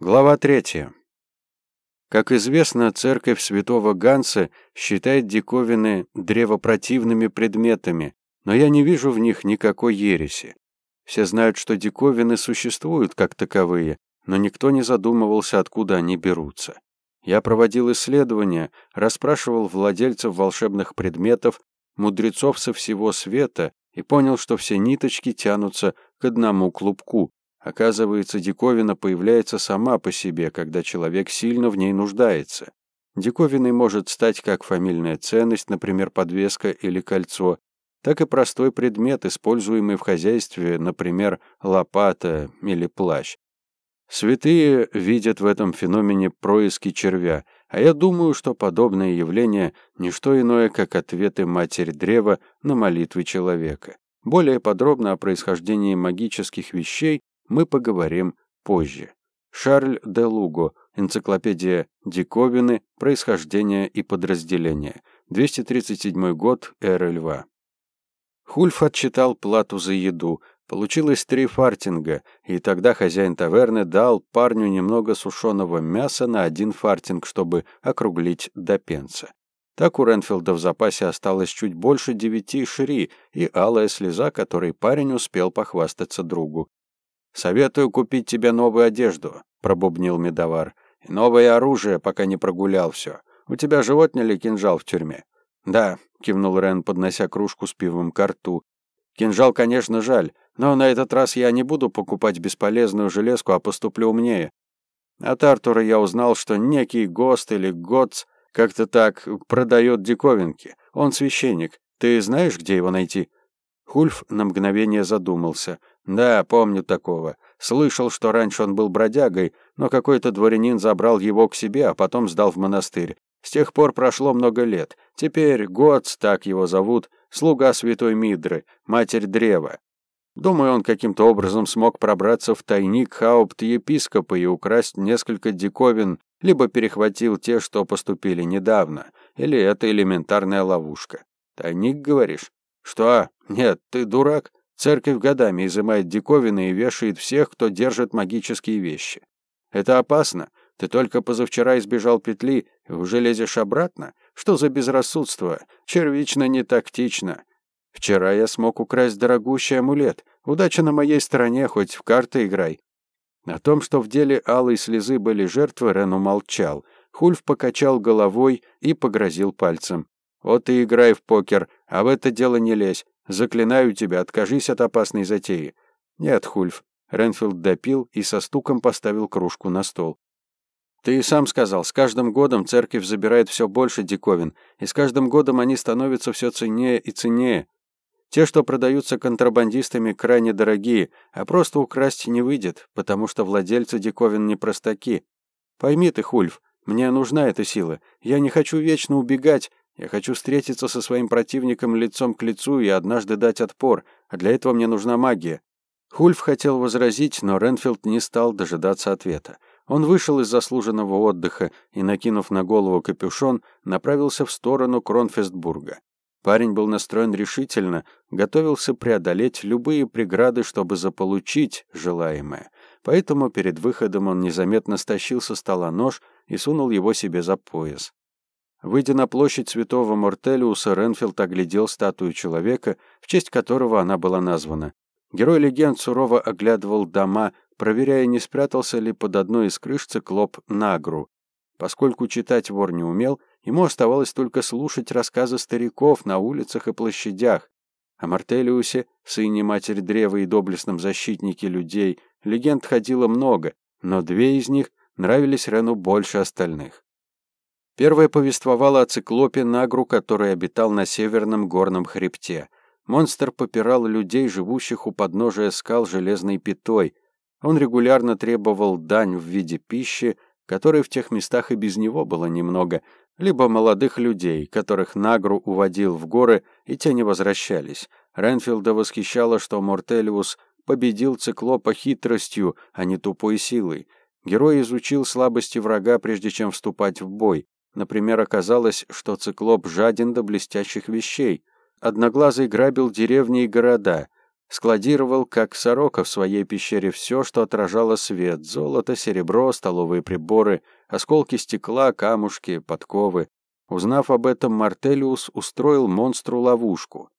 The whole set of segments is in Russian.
Глава третья. Как известно, церковь святого Ганса считает диковины древопротивными предметами, но я не вижу в них никакой ереси. Все знают, что диковины существуют как таковые, но никто не задумывался, откуда они берутся. Я проводил исследования, расспрашивал владельцев волшебных предметов, мудрецов со всего света и понял, что все ниточки тянутся к одному клубку, Оказывается, диковина появляется сама по себе, когда человек сильно в ней нуждается. Диковиной может стать как фамильная ценность, например, подвеска или кольцо, так и простой предмет, используемый в хозяйстве, например, лопата или плащ. Святые видят в этом феномене происки червя, а я думаю, что подобное явление – не что иное, как ответы Матери Древа на молитвы человека. Более подробно о происхождении магических вещей мы поговорим позже. Шарль де Луго. Энциклопедия диковины, происхождение и подразделения. 237 год эры льва. Хульф отчитал плату за еду. Получилось три фартинга, и тогда хозяин таверны дал парню немного сушеного мяса на один фартинг, чтобы округлить до пенса. Так у Ренфилда в запасе осталось чуть больше девяти шри и алая слеза, которой парень успел похвастаться другу. «Советую купить тебе новую одежду», — пробубнил медовар. «И новое оружие, пока не прогулял все. У тебя же отняли кинжал в тюрьме». «Да», — кивнул Рен, поднося кружку с пивом к рту. «Кинжал, конечно, жаль, но на этот раз я не буду покупать бесполезную железку, а поступлю умнее. От Артура я узнал, что некий Гост или Готс как-то так продает диковинки. Он священник. Ты знаешь, где его найти?» Хульф на мгновение задумался. «Да, помню такого. Слышал, что раньше он был бродягой, но какой-то дворянин забрал его к себе, а потом сдал в монастырь. С тех пор прошло много лет. Теперь Гоц, так его зовут, слуга святой Мидры, матерь древа. Думаю, он каким-то образом смог пробраться в тайник хаупт-епископа и украсть несколько диковин, либо перехватил те, что поступили недавно, или это элементарная ловушка. Тайник, говоришь? Что? Нет, ты дурак. Церковь годами изымает диковины и вешает всех, кто держит магические вещи. Это опасно. Ты только позавчера избежал петли и уже лезешь обратно? Что за безрассудство? Червично не тактично. Вчера я смог украсть дорогущий амулет. Удача на моей стороне, хоть в карты играй. О том, что в деле алой слезы были жертвы, Рен умолчал. Хульф покачал головой и погрозил пальцем. «Вот и играй в покер, а в это дело не лезь. Заклинаю тебя, откажись от опасной затеи. Нет, Хульф. Ренфилд допил и со стуком поставил кружку на стол. Ты и сам сказал, с каждым годом церковь забирает все больше диковин, и с каждым годом они становятся все ценнее и ценнее. Те, что продаются контрабандистами, крайне дорогие, а просто украсть не выйдет, потому что владельцы диковин не простаки. Пойми ты, Хульф, мне нужна эта сила. Я не хочу вечно убегать, я хочу встретиться со своим противником лицом к лицу и однажды дать отпор, а для этого мне нужна магия. Хульф хотел возразить, но Ренфилд не стал дожидаться ответа. Он вышел из заслуженного отдыха и, накинув на голову капюшон, направился в сторону Кронфестбурга. Парень был настроен решительно, готовился преодолеть любые преграды, чтобы заполучить желаемое. Поэтому перед выходом он незаметно стащил со стола нож и сунул его себе за пояс. Выйдя на площадь святого Мортелиуса, Ренфилд оглядел статую человека, в честь которого она была названа. Герой легенд сурово оглядывал дома, проверяя, не спрятался ли под одной из крыш циклоп Нагру. Поскольку читать вор не умел, ему оставалось только слушать рассказы стариков на улицах и площадях. О Мартелиусе, сыне матери древа и доблестном защитнике людей, легенд ходило много, но две из них нравились Рену больше остальных. Первое повествовало о циклопе Нагру, который обитал на северном горном хребте. Монстр попирал людей, живущих у подножия скал железной пятой. Он регулярно требовал дань в виде пищи, которой в тех местах и без него было немного, либо молодых людей, которых Нагру уводил в горы, и те не возвращались. Ренфилда восхищало, что Мортелиус победил циклопа хитростью, а не тупой силой. Герой изучил слабости врага, прежде чем вступать в бой. Например, оказалось, что циклоп жаден до блестящих вещей. Одноглазый грабил деревни и города. складировал, как сорока в своей пещере, все, что отражало свет — золото, серебро, столовые приборы, осколки стекла, камушки, подковы. Узнав об этом, Мартелиус устроил монстру ловушку.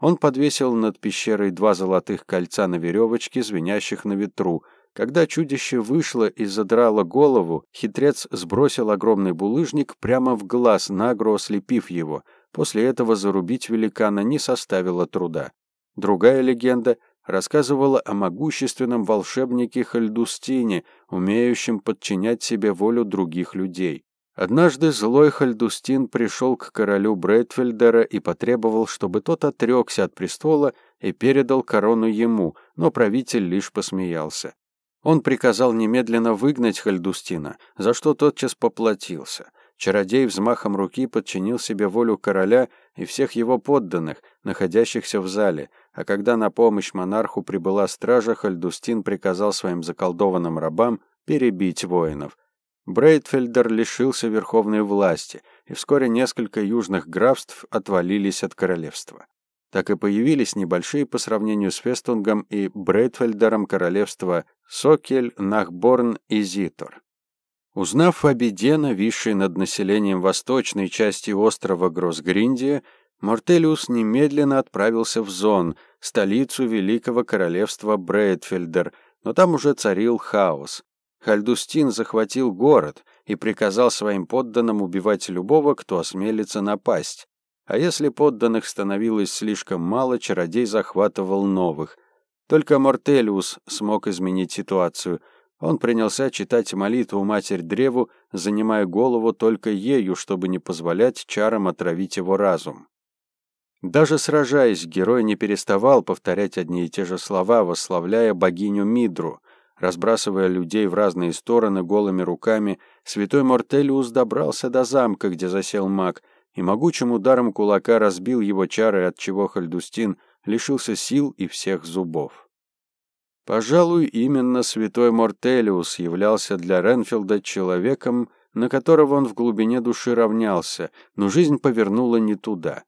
Он подвесил над пещерой два золотых кольца на веревочке, звенящих на ветру. Когда чудище вышло и задрало голову, хитрец сбросил огромный булыжник прямо в глаз, нагро ослепив его. После этого зарубить великана не составило труда. Другая легенда рассказывала о могущественном волшебнике Хальдустине, умеющем подчинять себе волю других людей. Однажды злой Хальдустин пришел к королю Брейтфельдера и потребовал, чтобы тот отрекся от престола и передал корону ему, но правитель лишь посмеялся. Он приказал немедленно выгнать Хальдустина, за что тотчас поплатился. Чародей взмахом руки подчинил себе волю короля и всех его подданных, находящихся в зале, а когда на помощь монарху прибыла стража, Хальдустин приказал своим заколдованным рабам перебить воинов. Брейтфельдер лишился верховной власти, и вскоре несколько южных графств отвалились от королевства. Так и появились небольшие по сравнению с Фестунгом и Брейтфельдером королевства Сокель, Нахборн и Зитор. Узнав о беде, нависшей над населением восточной части острова Гроссгриндия, Мортелиус немедленно отправился в Зон, столицу Великого Королевства Брейтфельдер, но там уже царил хаос. Хальдустин захватил город и приказал своим подданным убивать любого, кто осмелится напасть. А если подданных становилось слишком мало, чародей захватывал новых. Только Мортелиус смог изменить ситуацию – он принялся читать молитву Матерь Древу, занимая голову только ею, чтобы не позволять чарам отравить его разум. Даже сражаясь, герой не переставал повторять одни и те же слова, восславляя богиню Мидру. Разбрасывая людей в разные стороны голыми руками, святой Мортелиус добрался до замка, где засел маг, и могучим ударом кулака разбил его чары, от чего Хальдустин лишился сил и всех зубов. Пожалуй, именно святой Мортелиус являлся для Ренфилда человеком, на которого он в глубине души равнялся, но жизнь повернула не туда.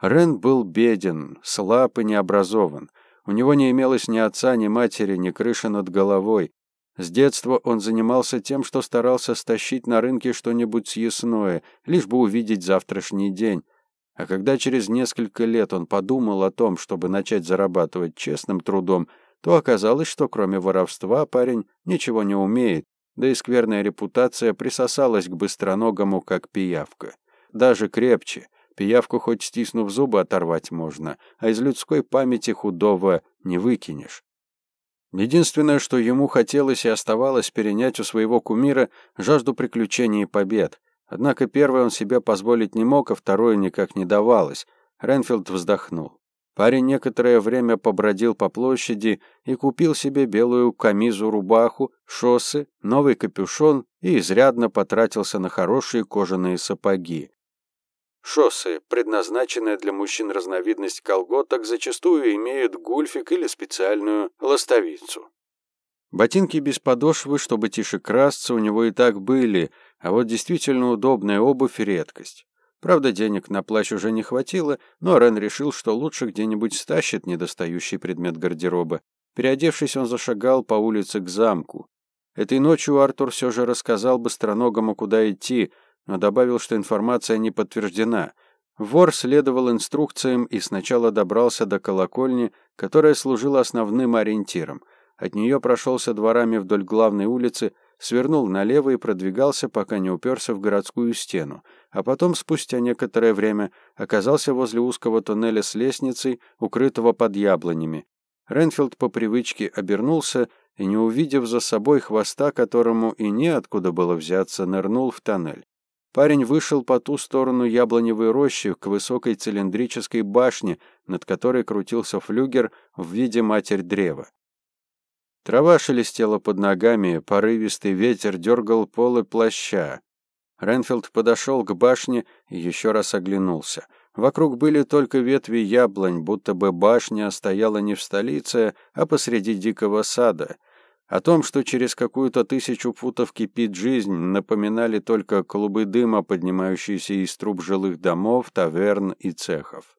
Рен был беден, слаб и необразован. У него не имелось ни отца, ни матери, ни крыши над головой. С детства он занимался тем, что старался стащить на рынке что-нибудь съестное, лишь бы увидеть завтрашний день. А когда через несколько лет он подумал о том, чтобы начать зарабатывать честным трудом, то оказалось, что кроме воровства парень ничего не умеет, да и скверная репутация присосалась к быстроногому, как пиявка. Даже крепче. Пиявку хоть стиснув зубы оторвать можно, а из людской памяти худого не выкинешь. Единственное, что ему хотелось и оставалось перенять у своего кумира жажду приключений и побед. Однако первое он себе позволить не мог, а второе никак не давалось. Ренфилд вздохнул. Парень некоторое время побродил по площади и купил себе белую камизу-рубаху, шоссы, новый капюшон и изрядно потратился на хорошие кожаные сапоги. Шоссы, предназначенная для мужчин разновидность колготок, зачастую имеют гульфик или специальную ластовицу. Ботинки без подошвы, чтобы тише красться, у него и так были, а вот действительно удобная обувь — редкость. Правда, денег на плащ уже не хватило, но Рен решил, что лучше где-нибудь стащит недостающий предмет гардероба. Переодевшись, он зашагал по улице к замку. Этой ночью Артур все же рассказал быстроногому, куда идти, но добавил, что информация не подтверждена. Вор следовал инструкциям и сначала добрался до колокольни, которая служила основным ориентиром. От нее прошелся дворами вдоль главной улицы, свернул налево и продвигался, пока не уперся в городскую стену, а потом, спустя некоторое время, оказался возле узкого туннеля с лестницей, укрытого под яблонями. Ренфилд по привычке обернулся и, не увидев за собой хвоста, которому и неоткуда было взяться, нырнул в тоннель. Парень вышел по ту сторону яблоневой рощи к высокой цилиндрической башне, над которой крутился флюгер в виде матерь древа. Трава шелестела под ногами, порывистый ветер дергал полы плаща. Ренфилд подошел к башне и еще раз оглянулся. Вокруг были только ветви яблонь, будто бы башня стояла не в столице, а посреди дикого сада. О том, что через какую-то тысячу футов кипит жизнь, напоминали только клубы дыма, поднимающиеся из труб жилых домов, таверн и цехов.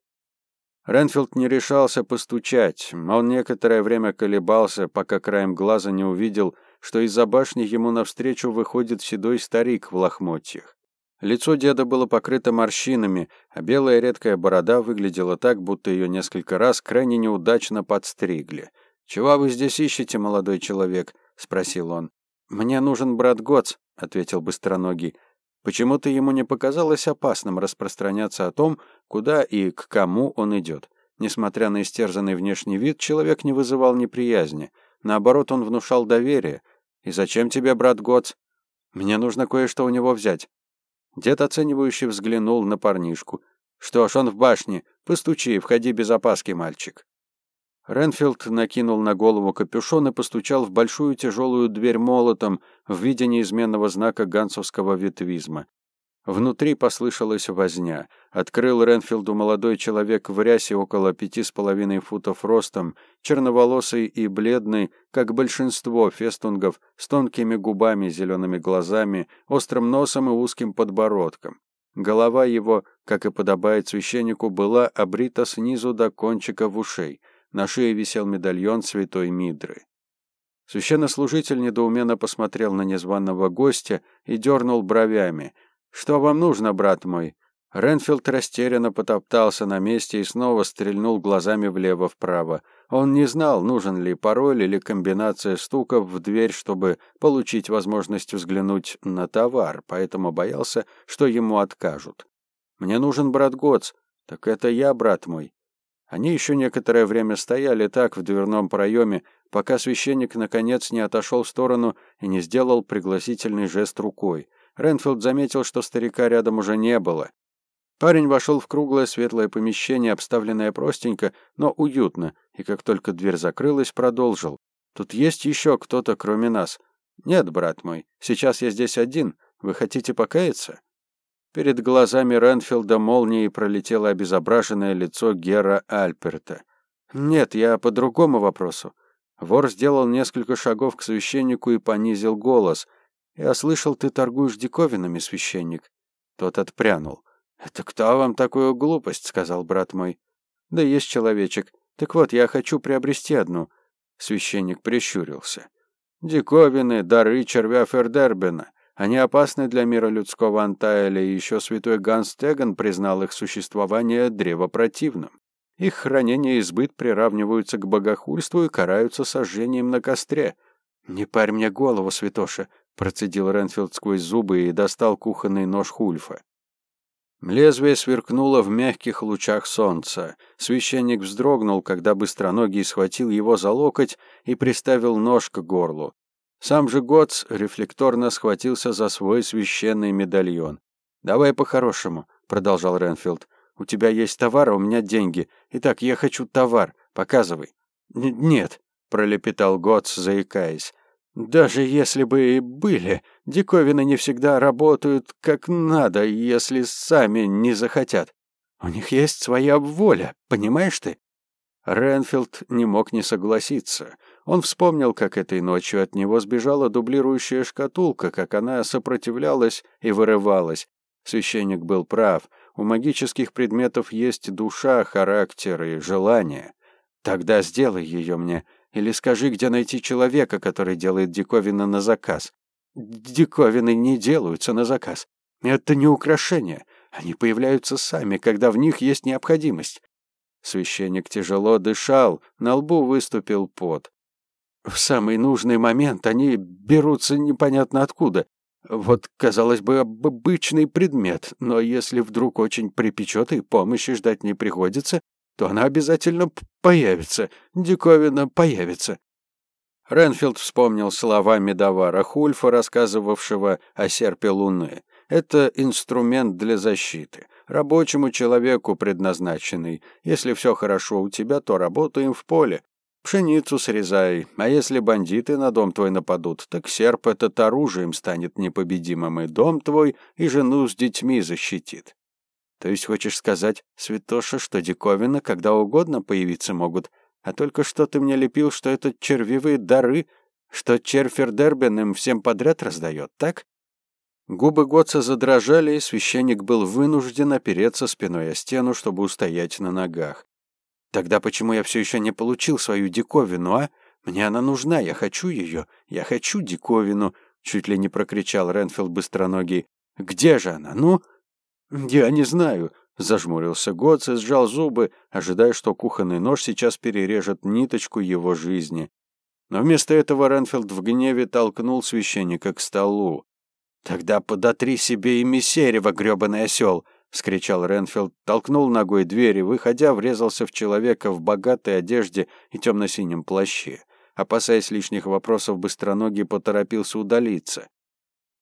Ренфилд не решался постучать. Он некоторое время колебался, пока краем глаза не увидел, что из-за башни ему навстречу выходит седой старик в лохмотьях. Лицо деда было покрыто морщинами, а белая редкая борода выглядела так, будто ее несколько раз крайне неудачно подстригли. «Чего вы здесь ищете, молодой человек?» — спросил он. «Мне нужен брат Гоц», — ответил быстроногий. Почему-то ему не показалось опасным распространяться о том, куда и к кому он идет. Несмотря на истерзанный внешний вид, человек не вызывал неприязни. Наоборот, он внушал доверие. «И зачем тебе, брат Гоц?» «Мне нужно кое-что у него взять». Дед оценивающе взглянул на парнишку. «Что ж, он в башне. Постучи, входи без опаски, мальчик». Ренфилд накинул на голову капюшон и постучал в большую тяжелую дверь молотом в виде неизменного знака гансовского ветвизма. Внутри послышалась возня. Открыл Ренфилду молодой человек в рясе около пяти с половиной футов ростом, черноволосый и бледный, как большинство фестунгов, с тонкими губами, зелеными глазами, острым носом и узким подбородком. Голова его, как и подобает священнику, была обрита снизу до кончиков ушей — на шее висел медальон святой Мидры. Священнослужитель недоуменно посмотрел на незваного гостя и дернул бровями. «Что вам нужно, брат мой?» Ренфилд растерянно потоптался на месте и снова стрельнул глазами влево-вправо. Он не знал, нужен ли пароль или комбинация стуков в дверь, чтобы получить возможность взглянуть на товар, поэтому боялся, что ему откажут. «Мне нужен брат Гоц». «Так это я, брат мой». Они еще некоторое время стояли так в дверном проеме, пока священник наконец не отошел в сторону и не сделал пригласительный жест рукой. Ренфилд заметил, что старика рядом уже не было. Парень вошел в круглое светлое помещение, обставленное простенько, но уютно, и как только дверь закрылась, продолжил. «Тут есть еще кто-то, кроме нас?» «Нет, брат мой, сейчас я здесь один. Вы хотите покаяться?» Перед глазами Ренфилда молнией пролетело обезображенное лицо Гера Альперта. «Нет, я по другому вопросу». Вор сделал несколько шагов к священнику и понизил голос. «Я слышал, ты торгуешь диковинами, священник». Тот отпрянул. «Это кто вам такую глупость?» — сказал брат мой. «Да есть человечек. Так вот, я хочу приобрести одну». Священник прищурился. «Диковины, дары червя Фердербена. Они опасны для мира людского Антаэля, и еще святой Ганс Теган признал их существование древопротивным. Их хранение и сбыт приравниваются к богохульству и караются сожжением на костре. «Не парь мне голову, святоша», — процедил Ренфилд сквозь зубы и достал кухонный нож Хульфа. Лезвие сверкнуло в мягких лучах солнца. Священник вздрогнул, когда быстроногий схватил его за локоть и приставил нож к горлу. Сам же Готс рефлекторно схватился за свой священный медальон. «Давай по-хорошему», — продолжал Ренфилд. «У тебя есть товар, а у меня деньги. Итак, я хочу товар. Показывай». «Нет», — пролепетал Готс, заикаясь. «Даже если бы и были, диковины не всегда работают как надо, если сами не захотят. У них есть своя воля, понимаешь ты?» Ренфилд не мог не согласиться. Он вспомнил, как этой ночью от него сбежала дублирующая шкатулка, как она сопротивлялась и вырывалась. Священник был прав. У магических предметов есть душа, характер и желание. Тогда сделай ее мне. Или скажи, где найти человека, который делает диковины на заказ. Диковины не делаются на заказ. Это не украшения. Они появляются сами, когда в них есть необходимость. Священник тяжело дышал, на лбу выступил пот. В самый нужный момент они берутся непонятно откуда. Вот, казалось бы, обычный предмет, но если вдруг очень припечет и помощи ждать не приходится, то она обязательно появится, диковина появится. Ренфилд вспомнил слова медовара Хульфа, рассказывавшего о серпе Луны. Это инструмент для защиты, рабочему человеку предназначенный. Если все хорошо у тебя, то работаем в поле. Пшеницу срезай, а если бандиты на дом твой нападут, так серп этот оружием станет непобедимым, и дом твой, и жену с детьми защитит. То есть хочешь сказать, святоша, что диковина когда угодно появиться могут, а только что ты мне лепил, что это червивые дары, что черфер Дербен им всем подряд раздает, так? Губы Готца задрожали, и священник был вынужден опереться спиной о стену, чтобы устоять на ногах. Тогда почему я все еще не получил свою диковину, а? Мне она нужна, я хочу ее, я хочу диковину, чуть ли не прокричал Ренфилд быстроногий. Где же она? Ну? Я не знаю, зажмурился Готс и сжал зубы, ожидая, что кухонный нож сейчас перережет ниточку его жизни. Но вместо этого Ренфилд в гневе толкнул священника к столу. «Тогда подотри себе и месерево, грёбаный осел!» — вскричал Ренфилд, толкнул ногой дверь и, выходя, врезался в человека в богатой одежде и темно-синем плаще. Опасаясь лишних вопросов, быстроногий поторопился удалиться.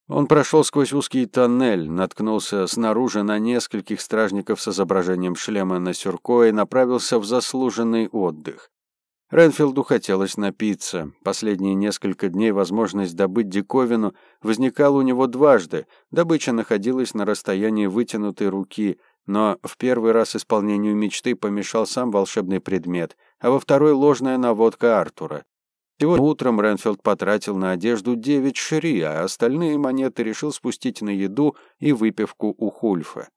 Он прошел сквозь узкий тоннель, наткнулся снаружи на нескольких стражников с изображением шлема на сюрко и направился в заслуженный отдых. Ренфилду хотелось напиться. Последние несколько дней возможность добыть диковину возникала у него дважды. Добыча находилась на расстоянии вытянутой руки, но в первый раз исполнению мечты помешал сам волшебный предмет, а во второй — ложная наводка Артура. Сегодня утром Ренфилд потратил на одежду девять шри, а остальные монеты решил спустить на еду и выпивку у Хульфа.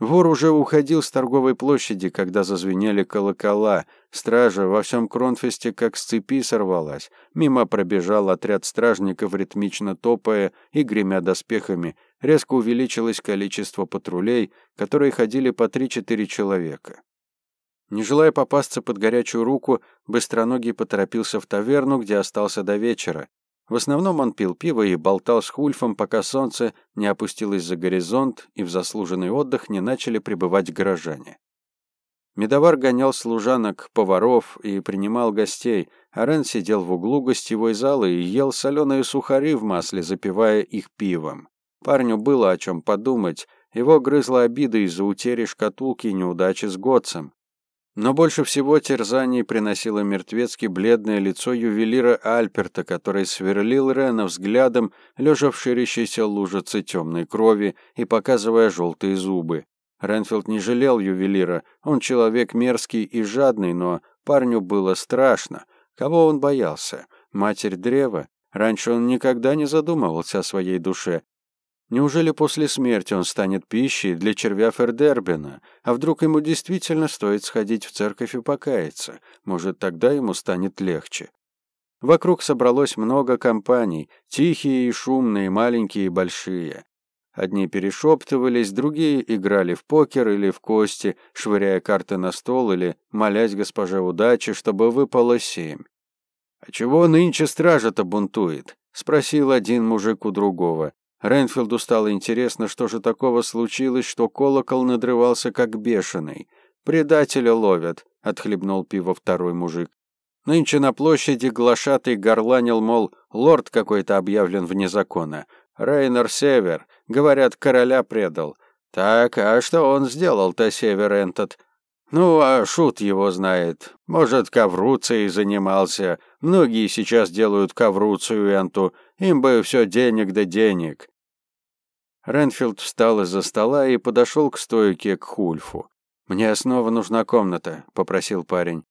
Вор уже уходил с торговой площади, когда зазвенели колокола. Стража во всем Кронфесте как с цепи сорвалась. Мимо пробежал отряд стражников, ритмично топая и гремя доспехами. Резко увеличилось количество патрулей, которые ходили по три-четыре человека. Не желая попасться под горячую руку, Быстроногий поторопился в таверну, где остался до вечера. В основном он пил пиво и болтал с Хульфом, пока солнце не опустилось за горизонт и в заслуженный отдых не начали прибывать горожане. Медовар гонял служанок, поваров и принимал гостей, а Рен сидел в углу гостевой залы и ел соленые сухари в масле, запивая их пивом. Парню было о чем подумать, его грызла обида из-за утери шкатулки и неудачи с Готцем. Но больше всего терзаний приносило мертвецки бледное лицо ювелира Альперта, который сверлил Рена взглядом, лежа в ширящейся лужице темной крови и показывая желтые зубы. Ренфилд не жалел ювелира, он человек мерзкий и жадный, но парню было страшно. Кого он боялся? Матерь древа? Раньше он никогда не задумывался о своей душе, Неужели после смерти он станет пищей для червя Фердербена? А вдруг ему действительно стоит сходить в церковь и покаяться? Может, тогда ему станет легче? Вокруг собралось много компаний, тихие и шумные, маленькие и большие. Одни перешептывались, другие играли в покер или в кости, швыряя карты на стол или молясь госпоже удачи, чтобы выпало семь. «А чего нынче стража-то бунтует?» — спросил один мужик у другого. Ренфилду стало интересно, что же такого случилось, что колокол надрывался как бешеный. «Предателя ловят», — отхлебнул пиво второй мужик. Нынче на площади глашатый горланил, мол, лорд какой-то объявлен вне закона. Рейнер Север, говорят, короля предал. Так, а что он сделал-то, Север этот? Ну, а шут его знает. Может, ковруцией занимался. Многие сейчас делают ковруцию энту. Им бы все денег да денег. Ренфилд встал из-за стола и подошел к стойке к Хульфу. «Мне снова нужна комната», — попросил парень.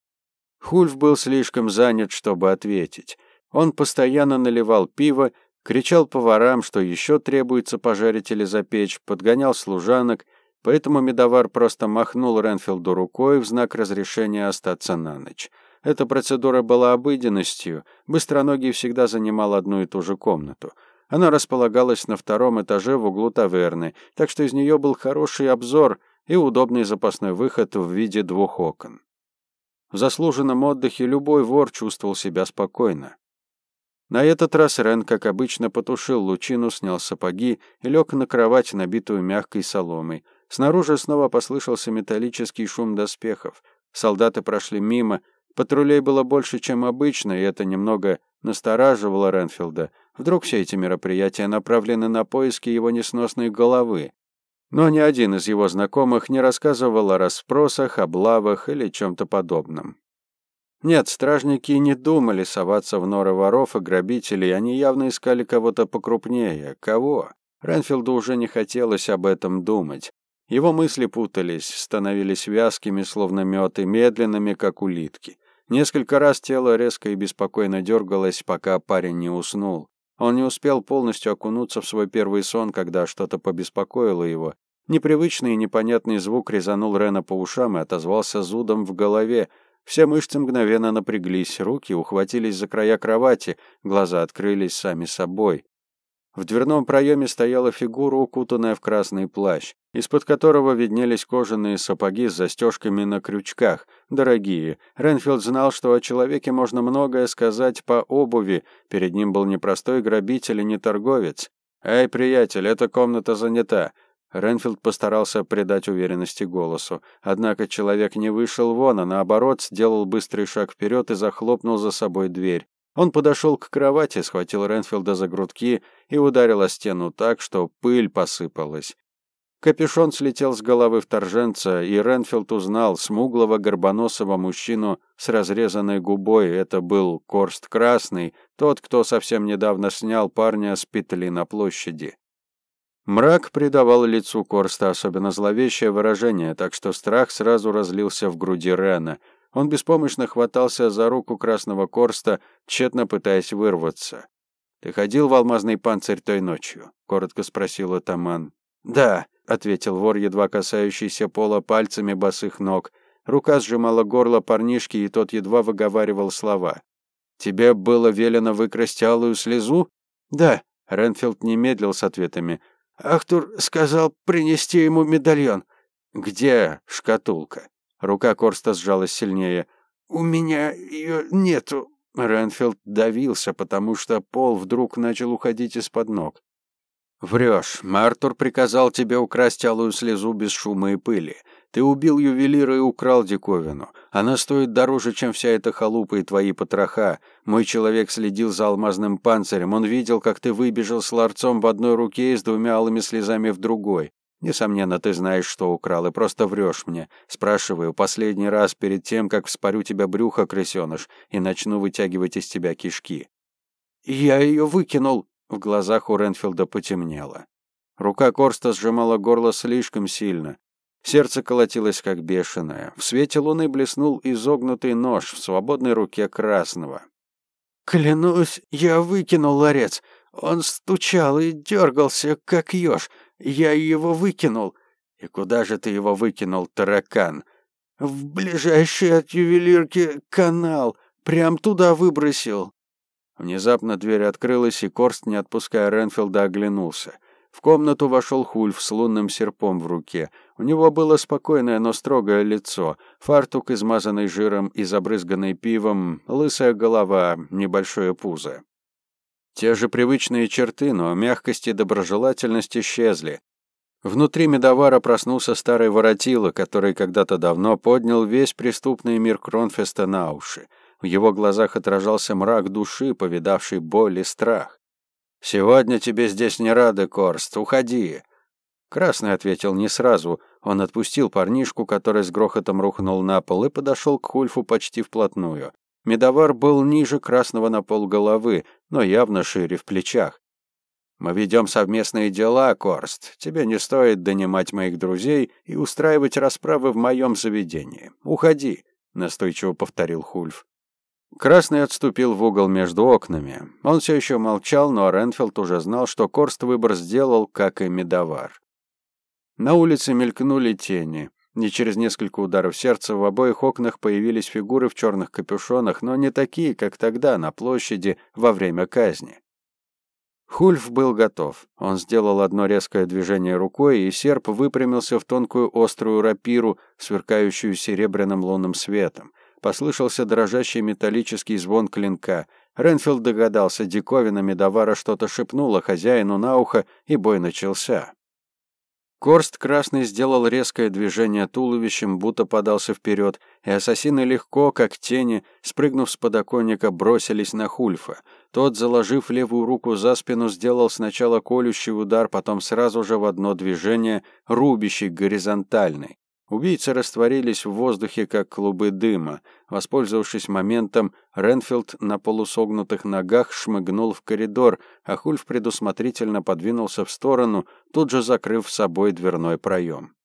Хульф был слишком занят, чтобы ответить. Он постоянно наливал пиво, кричал поварам, что еще требуется пожарить или запечь, подгонял служанок, поэтому медовар просто махнул Ренфилду рукой в знак разрешения остаться на ночь. Эта процедура была обыденностью, быстроногий всегда занимал одну и ту же комнату — она располагалась на втором этаже в углу таверны, так что из нее был хороший обзор и удобный запасной выход в виде двух окон. В заслуженном отдыхе любой вор чувствовал себя спокойно. На этот раз Рен, как обычно, потушил лучину, снял сапоги и лег на кровать, набитую мягкой соломой. Снаружи снова послышался металлический шум доспехов. Солдаты прошли мимо, патрулей было больше, чем обычно, и это немного настораживало Ренфилда — Вдруг все эти мероприятия направлены на поиски его несносной головы. Но ни один из его знакомых не рассказывал о расспросах, облавах или чем-то подобном. Нет, стражники не думали соваться в норы воров и грабителей, они явно искали кого-то покрупнее. Кого? Ренфилду уже не хотелось об этом думать. Его мысли путались, становились вязкими, словно мед, и медленными, как улитки. Несколько раз тело резко и беспокойно дергалось, пока парень не уснул. Он не успел полностью окунуться в свой первый сон, когда что-то побеспокоило его. Непривычный и непонятный звук резанул Рена по ушам и отозвался зудом в голове. Все мышцы мгновенно напряглись, руки ухватились за края кровати, глаза открылись сами собой. В дверном проеме стояла фигура, укутанная в красный плащ, из-под которого виднелись кожаные сапоги с застежками на крючках, дорогие. Ренфилд знал, что о человеке можно многое сказать по обуви, перед ним был не простой грабитель и не торговец. «Эй, приятель, эта комната занята!» Ренфилд постарался придать уверенности голосу. Однако человек не вышел вон, а наоборот сделал быстрый шаг вперед и захлопнул за собой дверь. Он подошел к кровати, схватил Ренфилда за грудки и ударил о стену так, что пыль посыпалась. Капюшон слетел с головы вторженца, и Ренфилд узнал смуглого горбоносого мужчину с разрезанной губой. Это был Корст Красный, тот, кто совсем недавно снял парня с петли на площади. Мрак придавал лицу Корста особенно зловещее выражение, так что страх сразу разлился в груди Рена — он беспомощно хватался за руку красного корста, тщетно пытаясь вырваться. «Ты ходил в алмазный панцирь той ночью?» — коротко спросил атаман. «Да», — ответил вор, едва касающийся пола пальцами босых ног. Рука сжимала горло парнишки, и тот едва выговаривал слова. «Тебе было велено выкрасть алую слезу?» «Да», — Ренфилд не медлил с ответами. «Ахтур сказал принести ему медальон». «Где шкатулка?» Рука Корста сжалась сильнее. «У меня ее нету». Ренфилд давился, потому что пол вдруг начал уходить из-под ног. «Врешь. Мартур приказал тебе украсть алую слезу без шума и пыли. Ты убил ювелира и украл диковину. Она стоит дороже, чем вся эта халупа и твои потроха. Мой человек следил за алмазным панцирем. Он видел, как ты выбежал с ларцом в одной руке и с двумя алыми слезами в другой. Несомненно, ты знаешь, что украл, и просто врешь мне. Спрашиваю последний раз перед тем, как вспорю тебя брюхо, крысеныш, и начну вытягивать из тебя кишки. Я ее выкинул. В глазах у Ренфилда потемнело. Рука Корста сжимала горло слишком сильно. Сердце колотилось как бешеное. В свете луны блеснул изогнутый нож в свободной руке красного. «Клянусь, я выкинул ларец. Он стучал и дергался, как еж. Я его выкинул. И куда же ты его выкинул, таракан? В ближайший от ювелирки канал. Прям туда выбросил. Внезапно дверь открылась, и Корст, не отпуская Ренфилда, оглянулся. В комнату вошел Хульф с лунным серпом в руке. У него было спокойное, но строгое лицо, фартук, измазанный жиром и забрызганный пивом, лысая голова, небольшое пузо. Те же привычные черты, но мягкость и доброжелательность исчезли. Внутри медовара проснулся старый воротило, который когда-то давно поднял весь преступный мир Кронфеста на уши. В его глазах отражался мрак души, повидавший боль и страх. «Сегодня тебе здесь не рады, Корст, уходи!» Красный ответил не сразу. Он отпустил парнишку, который с грохотом рухнул на пол, и подошел к Хульфу почти вплотную. Медовар был ниже красного на пол головы, но явно шире в плечах. «Мы ведем совместные дела, Корст. Тебе не стоит донимать моих друзей и устраивать расправы в моем заведении. Уходи», — настойчиво повторил Хульф. Красный отступил в угол между окнами. Он все еще молчал, но Ренфилд уже знал, что Корст выбор сделал, как и Медовар. На улице мелькнули тени. Не через несколько ударов сердца в обоих окнах появились фигуры в черных капюшонах, но не такие, как тогда на площади во время казни. Хульф был готов. Он сделал одно резкое движение рукой, и серп выпрямился в тонкую острую рапиру, сверкающую серебряным лунным светом. Послышался дрожащий металлический звон клинка. Ренфилд догадался, диковина медовара что-то шепнула хозяину на ухо, и бой начался. Корст Красный сделал резкое движение туловищем, будто подался вперед, и ассасины легко, как тени, спрыгнув с подоконника, бросились на Хульфа. Тот, заложив левую руку за спину, сделал сначала колющий удар, потом сразу же в одно движение рубящий горизонтальный. Убийцы растворились в воздухе, как клубы дыма. Воспользовавшись моментом, Ренфилд на полусогнутых ногах шмыгнул в коридор, а Хульф предусмотрительно подвинулся в сторону, тут же закрыв собой дверной проем.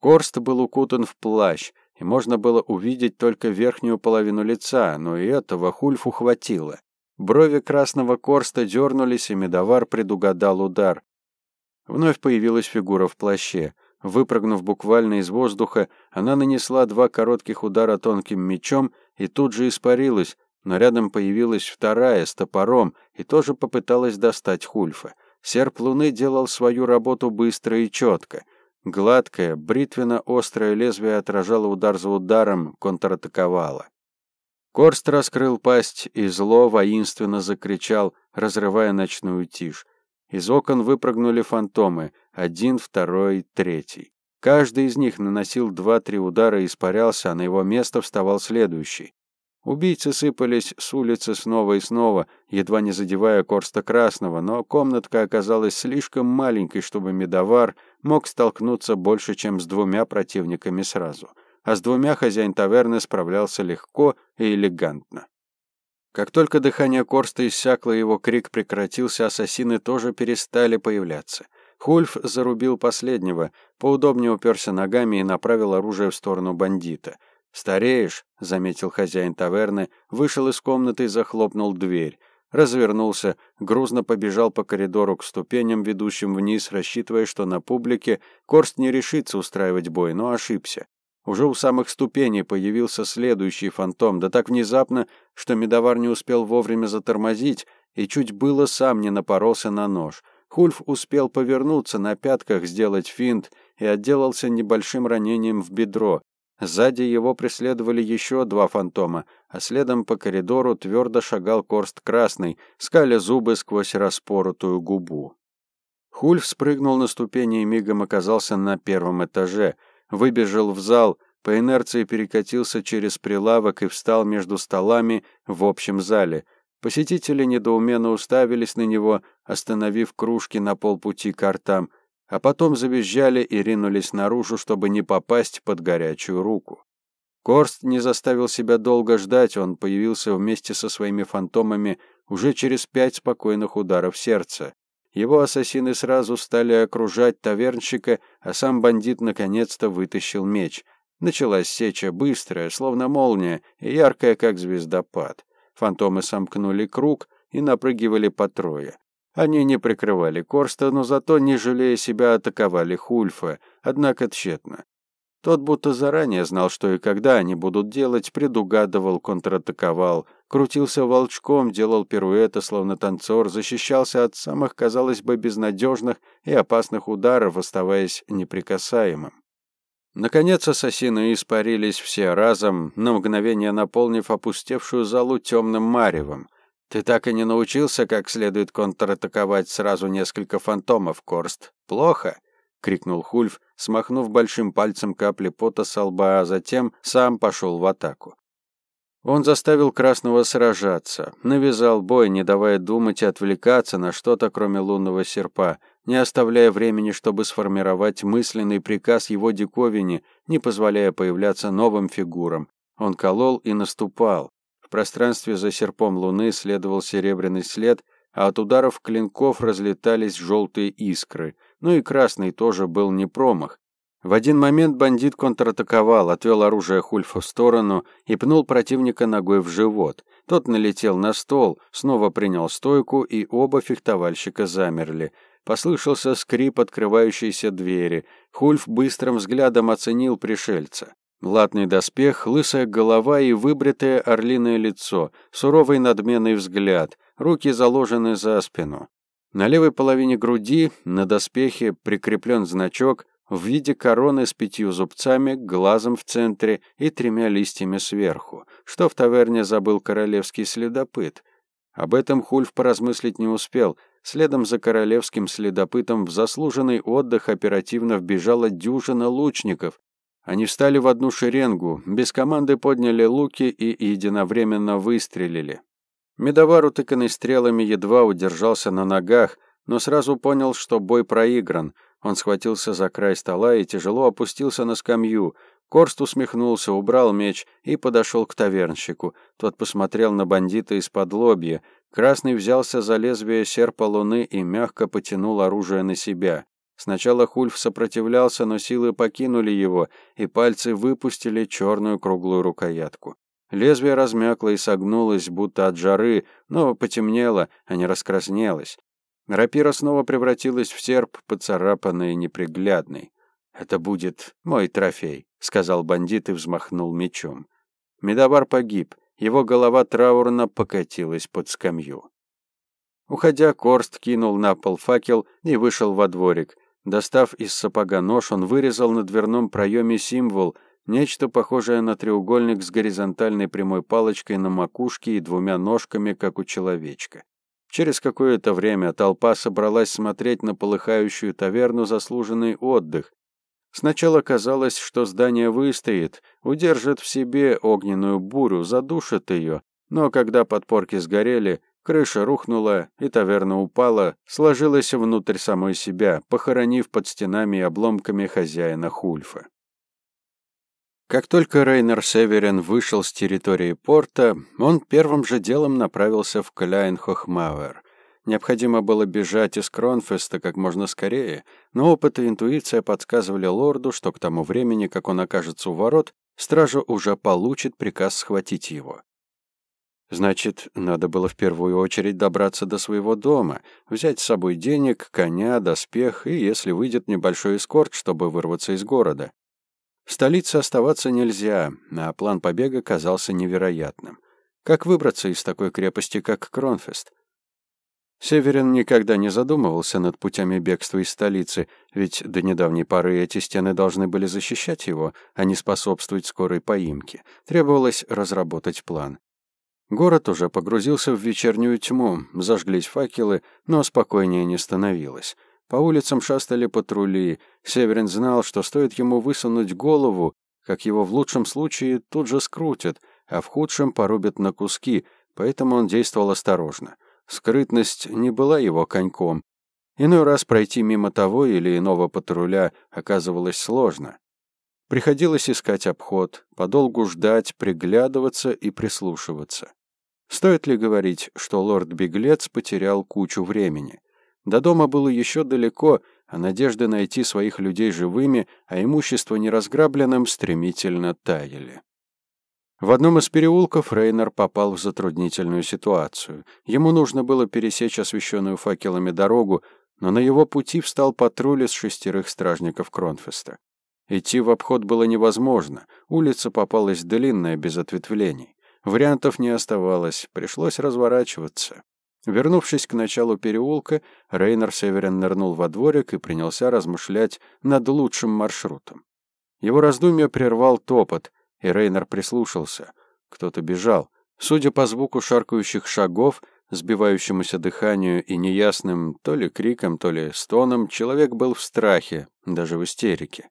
Корст был укутан в плащ, и можно было увидеть только верхнюю половину лица, но и этого Хульфу хватило. Брови красного Корста дернулись, и медовар предугадал удар. Вновь появилась фигура в плаще — Выпрыгнув буквально из воздуха, она нанесла два коротких удара тонким мечом и тут же испарилась, но рядом появилась вторая с топором и тоже попыталась достать Хульфа. Серп луны делал свою работу быстро и четко. Гладкое, бритвенно-острое лезвие отражало удар за ударом, контратаковало. Корст раскрыл пасть и зло воинственно закричал, разрывая ночную тишь. Из окон выпрыгнули фантомы, один, второй, третий. Каждый из них наносил два-три удара и испарялся, а на его место вставал следующий. Убийцы сыпались с улицы снова и снова, едва не задевая Корста Красного, но комнатка оказалась слишком маленькой, чтобы медовар мог столкнуться больше, чем с двумя противниками сразу. А с двумя хозяин таверны справлялся легко и элегантно. Как только дыхание Корста иссякло, его крик прекратился, ассасины тоже перестали появляться. Хульф зарубил последнего, поудобнее уперся ногами и направил оружие в сторону бандита — «Стареешь», — заметил хозяин таверны, вышел из комнаты и захлопнул дверь. Развернулся, грузно побежал по коридору к ступеням, ведущим вниз, рассчитывая, что на публике Корст не решится устраивать бой, но ошибся. Уже у самых ступеней появился следующий фантом, да так внезапно, что медовар не успел вовремя затормозить и чуть было сам не напоролся на нож. Хульф успел повернуться на пятках, сделать финт и отделался небольшим ранением в бедро, Сзади его преследовали еще два фантома, а следом по коридору твердо шагал Корст Красный, скаля зубы сквозь распоротую губу. Хульф спрыгнул на ступени и мигом оказался на первом этаже, выбежал в зал, по инерции перекатился через прилавок и встал между столами в общем зале. Посетители недоуменно уставились на него, остановив кружки на полпути к артам — а потом завизжали и ринулись наружу, чтобы не попасть под горячую руку. Корст не заставил себя долго ждать, он появился вместе со своими фантомами уже через пять спокойных ударов сердца. Его ассасины сразу стали окружать тавернщика, а сам бандит наконец-то вытащил меч. Началась сеча быстрая, словно молния, и яркая, как звездопад. Фантомы сомкнули круг и напрыгивали по трое. Они не прикрывали Корста, но зато, не жалея себя, атаковали Хульфа, однако тщетно. Тот будто заранее знал, что и когда они будут делать, предугадывал, контратаковал, крутился волчком, делал пируэты, словно танцор, защищался от самых, казалось бы, безнадежных и опасных ударов, оставаясь неприкасаемым. Наконец ассасины испарились все разом, на мгновение наполнив опустевшую залу темным маревом — ты так и не научился как следует контратаковать сразу несколько фантомов, Корст. Плохо, крикнул Хульф, смахнув большим пальцем капли пота с лба, а затем сам пошел в атаку. Он заставил Красного сражаться, навязал бой, не давая думать и отвлекаться на что-то, кроме лунного серпа, не оставляя времени, чтобы сформировать мысленный приказ его диковине, не позволяя появляться новым фигурам. Он колол и наступал, в пространстве за серпом луны следовал серебряный след, а от ударов клинков разлетались желтые искры. Ну и красный тоже был не промах. В один момент бандит контратаковал, отвел оружие Хульфа в сторону и пнул противника ногой в живот. Тот налетел на стол, снова принял стойку, и оба фехтовальщика замерли. Послышался скрип открывающейся двери. Хульф быстрым взглядом оценил пришельца. Латный доспех, лысая голова и выбритое орлиное лицо, суровый надменный взгляд, руки заложены за спину. На левой половине груди на доспехе прикреплен значок в виде короны с пятью зубцами, глазом в центре и тремя листьями сверху, что в таверне забыл королевский следопыт. Об этом Хульф поразмыслить не успел. Следом за королевским следопытом в заслуженный отдых оперативно вбежала дюжина лучников, они встали в одну шеренгу, без команды подняли луки и единовременно выстрелили. Медовар, утыканный стрелами, едва удержался на ногах, но сразу понял, что бой проигран. Он схватился за край стола и тяжело опустился на скамью. Корст усмехнулся, убрал меч и подошел к тавернщику. Тот посмотрел на бандита из-под лобья. Красный взялся за лезвие серпа луны и мягко потянул оружие на себя. Сначала Хульф сопротивлялся, но силы покинули его, и пальцы выпустили черную круглую рукоятку. Лезвие размякло и согнулось, будто от жары, но потемнело, а не раскраснелось. Рапира снова превратилась в серп, поцарапанный и неприглядный. «Это будет мой трофей», — сказал бандит и взмахнул мечом. Медовар погиб, его голова траурно покатилась под скамью. Уходя, Корст кинул на пол факел и вышел во дворик. Достав из сапога нож, он вырезал на дверном проеме символ, нечто похожее на треугольник с горизонтальной прямой палочкой на макушке и двумя ножками, как у человечка. Через какое-то время толпа собралась смотреть на полыхающую таверну «Заслуженный отдых». Сначала казалось, что здание выстоит, удержит в себе огненную бурю, задушит ее, но когда подпорки сгорели, крыша рухнула, и таверна упала, сложилась внутрь самой себя, похоронив под стенами и обломками хозяина Хульфа. Как только Рейнер Северен вышел с территории порта, он первым же делом направился в Кляйнхохмауэр. Необходимо было бежать из Кронфеста как можно скорее, но опыт и интуиция подсказывали лорду, что к тому времени, как он окажется у ворот, стража уже получит приказ схватить его. Значит, надо было в первую очередь добраться до своего дома, взять с собой денег, коня, доспех и, если выйдет, небольшой эскорт, чтобы вырваться из города. В столице оставаться нельзя, а план побега казался невероятным. Как выбраться из такой крепости, как Кронфест? Северин никогда не задумывался над путями бегства из столицы, ведь до недавней поры эти стены должны были защищать его, а не способствовать скорой поимке. Требовалось разработать план. Город уже погрузился в вечернюю тьму, зажглись факелы, но спокойнее не становилось. По улицам шастали патрули. Северин знал, что стоит ему высунуть голову, как его в лучшем случае тут же скрутят, а в худшем порубят на куски, поэтому он действовал осторожно. Скрытность не была его коньком. Иной раз пройти мимо того или иного патруля оказывалось сложно. Приходилось искать обход, подолгу ждать, приглядываться и прислушиваться. Стоит ли говорить, что лорд-беглец потерял кучу времени? До дома было еще далеко, а надежды найти своих людей живыми, а имущество неразграбленным стремительно таяли. В одном из переулков Рейнер попал в затруднительную ситуацию. Ему нужно было пересечь освещенную факелами дорогу, но на его пути встал патруль из шестерых стражников Кронфеста. Идти в обход было невозможно, улица попалась длинная, без ответвлений. Вариантов не оставалось, пришлось разворачиваться. Вернувшись к началу переулка, Рейнер Северин нырнул во дворик и принялся размышлять над лучшим маршрутом. Его раздумья прервал топот, и Рейнер прислушался. Кто-то бежал. Судя по звуку шаркающих шагов, сбивающемуся дыханию и неясным то ли криком, то ли стоном, человек был в страхе, даже в истерике.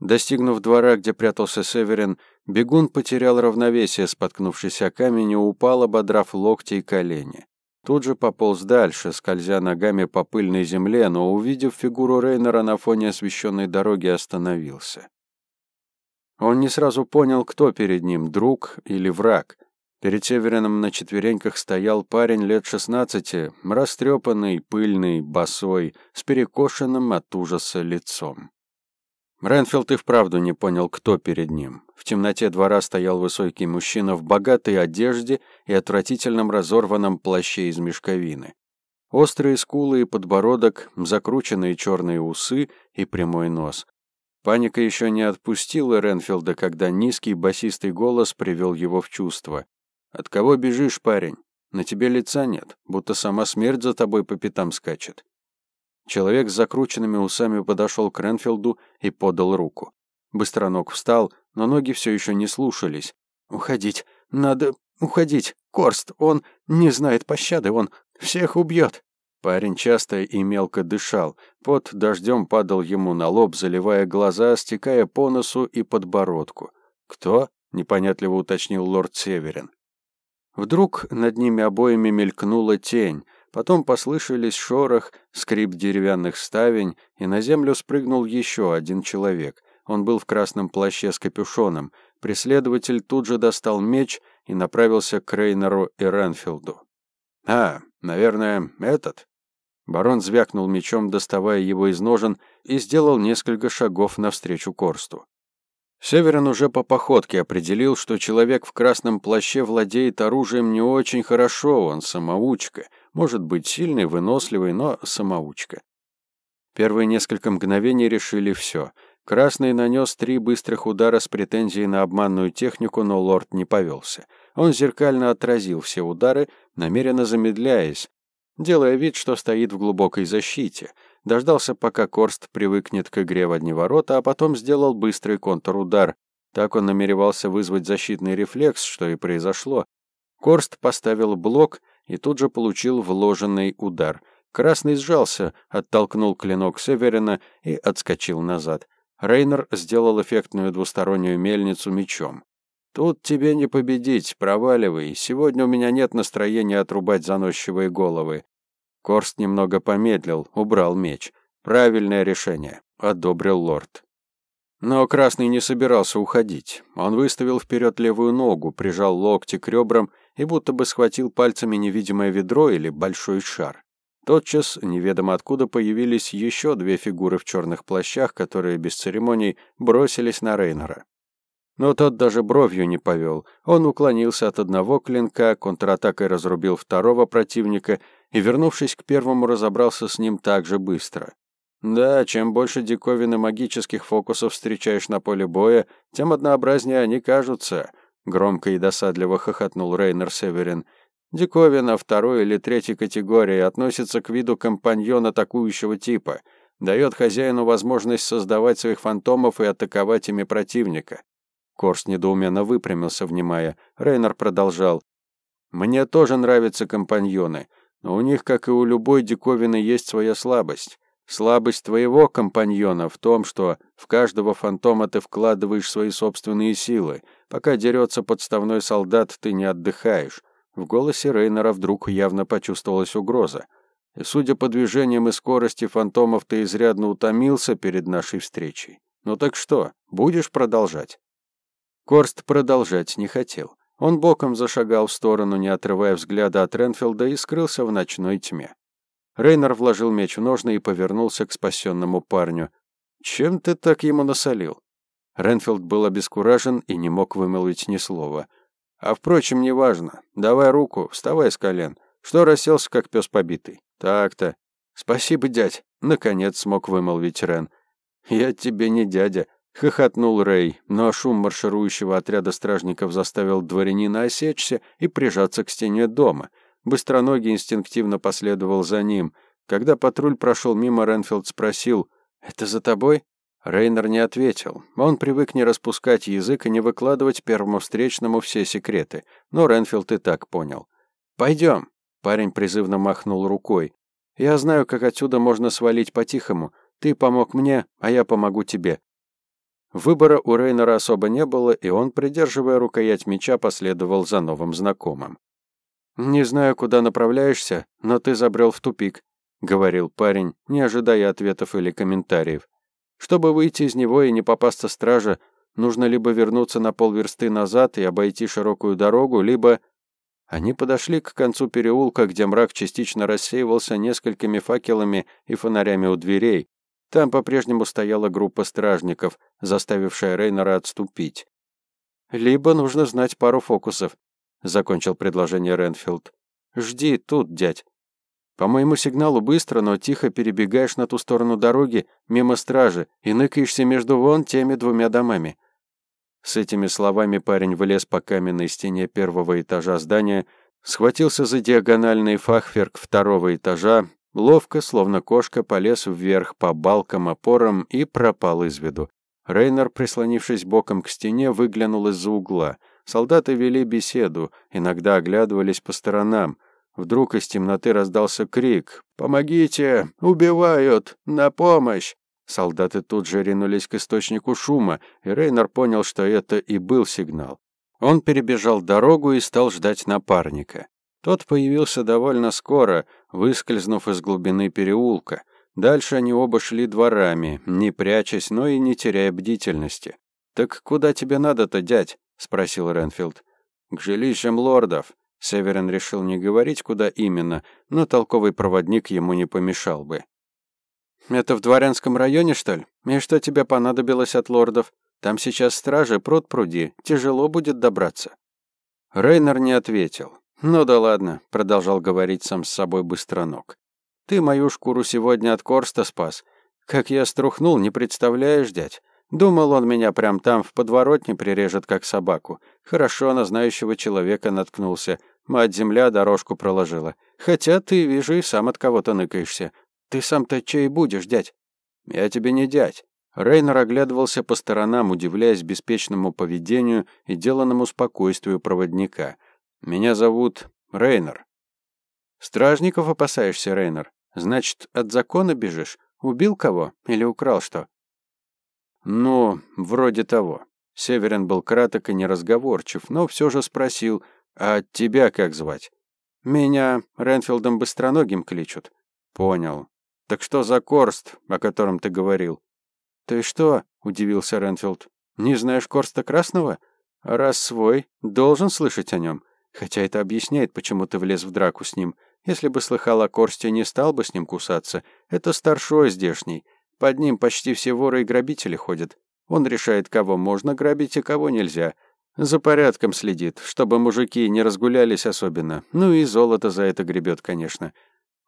Достигнув двора, где прятался Северин, бегун потерял равновесие, споткнувшись о камень и упал, ободрав локти и колени. Тут же пополз дальше, скользя ногами по пыльной земле, но, увидев фигуру Рейнера на фоне освещенной дороги, остановился. Он не сразу понял, кто перед ним, друг или враг. Перед Северином на четвереньках стоял парень лет шестнадцати, растрепанный, пыльный, босой, с перекошенным от ужаса лицом. Ренфилд и вправду не понял, кто перед ним. В темноте двора стоял высокий мужчина в богатой одежде и отвратительном разорванном плаще из мешковины. Острые скулы и подбородок, закрученные черные усы и прямой нос. Паника еще не отпустила Ренфилда, когда низкий басистый голос привел его в чувство. «От кого бежишь, парень? На тебе лица нет, будто сама смерть за тобой по пятам скачет». Человек с закрученными усами подошел к Ренфилду и подал руку. Быстроног встал, но ноги все еще не слушались. «Уходить! Надо уходить! Корст! Он не знает пощады! Он всех убьет!» Парень часто и мелко дышал. Под дождем падал ему на лоб, заливая глаза, стекая по носу и подбородку. «Кто?» — непонятливо уточнил лорд Северин. Вдруг над ними обоими мелькнула тень. Потом послышались шорох, скрип деревянных ставень, и на землю спрыгнул еще один человек. Он был в красном плаще с капюшоном. Преследователь тут же достал меч и направился к Рейнеру и Ренфилду. «А, наверное, этот?» Барон звякнул мечом, доставая его из ножен, и сделал несколько шагов навстречу Корсту. Северин уже по походке определил, что человек в красном плаще владеет оружием не очень хорошо, он самоучка, может быть сильный, выносливый, но самоучка. Первые несколько мгновений решили все. Красный нанес три быстрых удара с претензией на обманную технику, но лорд не повелся. Он зеркально отразил все удары, намеренно замедляясь, делая вид, что стоит в глубокой защите. Дождался, пока Корст привыкнет к игре в одни ворота, а потом сделал быстрый контрудар. Так он намеревался вызвать защитный рефлекс, что и произошло. Корст поставил блок и тут же получил вложенный удар. Красный сжался, оттолкнул клинок Северина и отскочил назад. Рейнер сделал эффектную двустороннюю мельницу мечом. «Тут тебе не победить, проваливай. Сегодня у меня нет настроения отрубать заносчивые головы». Корст немного помедлил, убрал меч. «Правильное решение», — одобрил лорд. Но Красный не собирался уходить. Он выставил вперед левую ногу, прижал локти к ребрам и будто бы схватил пальцами невидимое ведро или большой шар. Тотчас, неведомо откуда, появились еще две фигуры в черных плащах, которые без церемоний бросились на Рейнера. Но тот даже бровью не повел. Он уклонился от одного клинка, контратакой разрубил второго противника и, вернувшись к первому, разобрался с ним так же быстро. Да, чем больше диковин и магических фокусов встречаешь на поле боя, тем однообразнее они кажутся. Громко и досадливо хохотнул Рейнер Северин. Диковина второй или третьей категории относится к виду компаньона атакующего типа, дает хозяину возможность создавать своих фантомов и атаковать ими противника. Корс недоуменно выпрямился, внимая. Рейнер продолжал. «Мне тоже нравятся компаньоны, но у них, как и у любой диковины, есть своя слабость. Слабость твоего компаньона в том, что в каждого фантома ты вкладываешь свои собственные силы. Пока дерется подставной солдат, ты не отдыхаешь. В голосе Рейнера вдруг явно почувствовалась угроза. И, судя по движениям и скорости фантомов, ты изрядно утомился перед нашей встречей. Ну так что, будешь продолжать?» Корст продолжать не хотел. Он боком зашагал в сторону, не отрывая взгляда от Ренфилда, и скрылся в ночной тьме. Рейнер вложил меч в ножны и повернулся к спасенному парню. «Чем ты так ему насолил?» Ренфилд был обескуражен и не мог вымолвить ни слова. А впрочем, неважно. Давай руку, вставай с колен. Что расселся, как пес побитый? Так-то. Спасибо, дядь. Наконец смог вымолвить Рен. Я тебе не дядя. Хохотнул Рэй, но шум марширующего отряда стражников заставил дворянина осечься и прижаться к стене дома. Быстроногий инстинктивно последовал за ним. Когда патруль прошел мимо, Ренфилд спросил «Это за тобой?» Рейнер не ответил. Он привык не распускать язык и не выкладывать первому встречному все секреты. Но Ренфилд и так понял. «Пойдем!» Парень призывно махнул рукой. «Я знаю, как отсюда можно свалить по-тихому. Ты помог мне, а я помогу тебе». Выбора у Рейнера особо не было, и он, придерживая рукоять меча, последовал за новым знакомым. «Не знаю, куда направляешься, но ты забрел в тупик», — говорил парень, не ожидая ответов или комментариев. Чтобы выйти из него и не попасться страже, нужно либо вернуться на полверсты назад и обойти широкую дорогу, либо... Они подошли к концу переулка, где мрак частично рассеивался несколькими факелами и фонарями у дверей. Там по-прежнему стояла группа стражников, заставившая Рейнера отступить. «Либо нужно знать пару фокусов», — закончил предложение Ренфилд. «Жди тут, дядь». По моему сигналу быстро, но тихо перебегаешь на ту сторону дороги, мимо стражи, и ныкаешься между вон теми двумя домами. С этими словами парень влез по каменной стене первого этажа здания, схватился за диагональный фахверк второго этажа, ловко, словно кошка, полез вверх по балкам-опорам и пропал из виду. Рейнер, прислонившись боком к стене, выглянул из-за угла. Солдаты вели беседу, иногда оглядывались по сторонам. Вдруг из темноты раздался крик «Помогите! Убивают! На помощь!» Солдаты тут же ринулись к источнику шума, и Рейнер понял, что это и был сигнал. Он перебежал дорогу и стал ждать напарника. Тот появился довольно скоро, выскользнув из глубины переулка. Дальше они оба шли дворами, не прячась, но и не теряя бдительности. «Так куда тебе надо-то, дядь?» — спросил Ренфилд. «К жилищам лордов. Северин решил не говорить, куда именно, но толковый проводник ему не помешал бы. «Это в дворянском районе, что ли? И что тебе понадобилось от лордов? Там сейчас стражи пруд пруди, тяжело будет добраться». Рейнер не ответил. «Ну да ладно», — продолжал говорить сам с собой быстроног. «Ты мою шкуру сегодня от Корста спас. Как я струхнул, не представляешь, дядь. Думал, он меня прям там в подворотне прирежет, как собаку. Хорошо на знающего человека наткнулся. Мать-земля дорожку проложила. Хотя ты, вижу, и сам от кого-то ныкаешься. Ты сам-то чей будешь, дядь? Я тебе не дядь. Рейнер оглядывался по сторонам, удивляясь беспечному поведению и деланному спокойствию проводника. «Меня зовут Рейнер». «Стражников опасаешься, Рейнер? Значит, от закона бежишь? Убил кого? Или украл что?» «Ну, вроде того». Северин был краток и неразговорчив, но все же спросил, «А тебя как звать?» «Меня Ренфилдом Быстроногим кличут». «Понял. Так что за Корст, о котором ты говорил?» «Ты что?» — удивился Ренфилд. «Не знаешь Корста Красного? Раз свой, должен слышать о нем. Хотя это объясняет, почему ты влез в драку с ним. Если бы слыхал о Корсте, не стал бы с ним кусаться. Это старшой здешний. Под ним почти все воры и грабители ходят. Он решает, кого можно грабить и кого нельзя. За порядком следит, чтобы мужики не разгулялись особенно. Ну и золото за это гребет, конечно.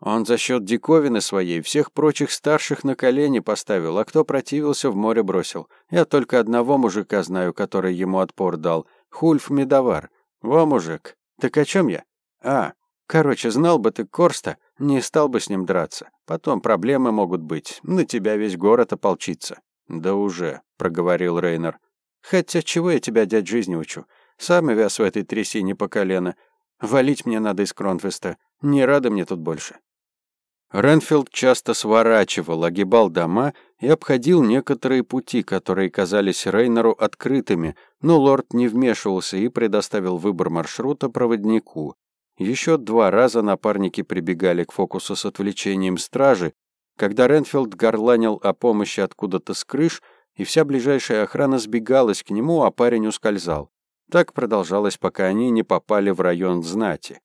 Он за счет диковины своей всех прочих старших на колени поставил, а кто противился, в море бросил. Я только одного мужика знаю, который ему отпор дал. Хульф Медовар. Во, мужик. Так о чем я? А, короче, знал бы ты Корста, не стал бы с ним драться. Потом проблемы могут быть. На тебя весь город ополчится. Да уже, проговорил Рейнер. Хотя чего я тебя, дядь, жизни учу? Сам вяз в этой трясине по колено. Валить мне надо из Кронфеста. Не рада мне тут больше. Ренфилд часто сворачивал, огибал дома и обходил некоторые пути, которые казались Рейнеру открытыми, но лорд не вмешивался и предоставил выбор маршрута проводнику. Еще два раза напарники прибегали к фокусу с отвлечением стражи, когда Ренфилд горланил о помощи откуда-то с крыш, и вся ближайшая охрана сбегалась к нему, а парень ускользал. Так продолжалось, пока они не попали в район знати.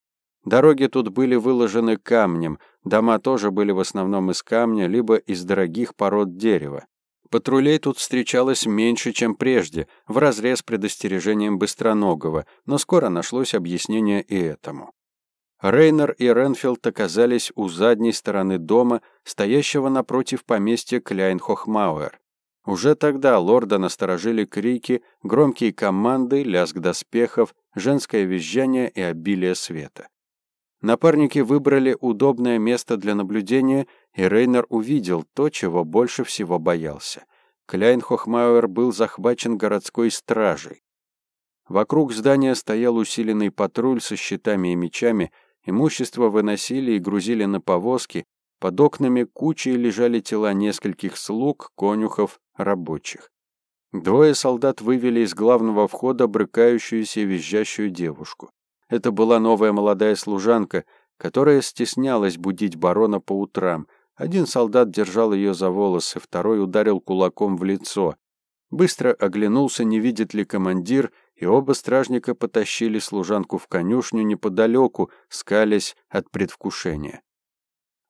Дороги тут были выложены камнем, дома тоже были в основном из камня, либо из дорогих пород дерева. Патрулей тут встречалось меньше, чем прежде, вразрез предостережением Быстроногого, но скоро нашлось объяснение и этому. Рейнер и Ренфилд оказались у задней стороны дома, стоящего напротив поместья Кляйнхохмауэр. Уже тогда лорда насторожили крики, громкие команды, лязг доспехов, женское визжание и обилие света. Напарники выбрали удобное место для наблюдения, и Рейнер увидел то, чего больше всего боялся. Кляйн Хохмауэр был захвачен городской стражей. Вокруг здания стоял усиленный патруль со щитами и мечами, имущество выносили и грузили на повозки, под окнами кучей лежали тела нескольких слуг, конюхов, рабочих. Двое солдат вывели из главного входа брыкающуюся и визжащую девушку. Это была новая молодая служанка, которая стеснялась будить барона по утрам. Один солдат держал ее за волосы, второй ударил кулаком в лицо. Быстро оглянулся, не видит ли командир, и оба стражника потащили служанку в конюшню неподалеку, скалясь от предвкушения.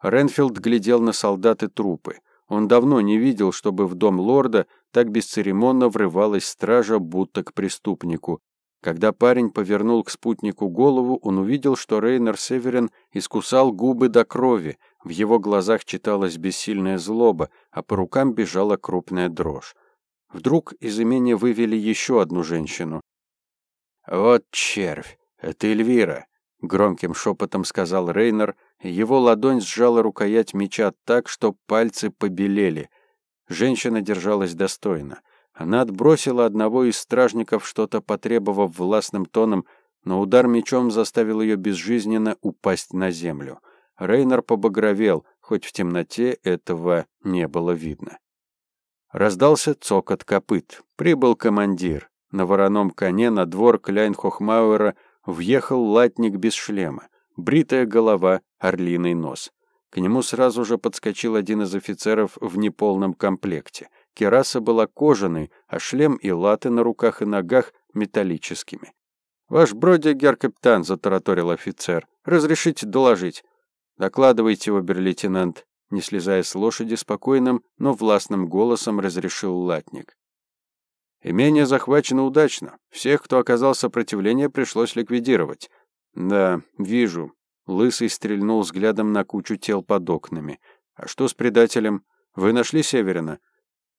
Ренфилд глядел на солдаты трупы. Он давно не видел, чтобы в дом лорда так бесцеремонно врывалась стража, будто к преступнику. Когда парень повернул к спутнику голову, он увидел, что Рейнер Северин искусал губы до крови, в его глазах читалась бессильная злоба, а по рукам бежала крупная дрожь. Вдруг из имения вывели еще одну женщину. «Вот червь! Это Эльвира!» — громким шепотом сказал Рейнер, его ладонь сжала рукоять меча так, что пальцы побелели. Женщина держалась достойно — она отбросила одного из стражников, что-то потребовав властным тоном, но удар мечом заставил ее безжизненно упасть на землю. Рейнер побагровел, хоть в темноте этого не было видно. Раздался цокот копыт. Прибыл командир. На вороном коне на двор Кляйнхохмауэра въехал латник без шлема. Бритая голова, орлиный нос. К нему сразу же подскочил один из офицеров в неполном комплекте — Кераса была кожаной, а шлем и латы на руках и ногах металлическими. «Ваш бродя, гер-капитан», — затараторил офицер, — «разрешите доложить». «Докладывайте, обер-лейтенант», — не слезая с лошади, спокойным, но властным голосом разрешил латник. «Имение захвачено удачно. Всех, кто оказал сопротивление, пришлось ликвидировать». «Да, вижу». Лысый стрельнул взглядом на кучу тел под окнами. «А что с предателем?» Вы нашли Северина?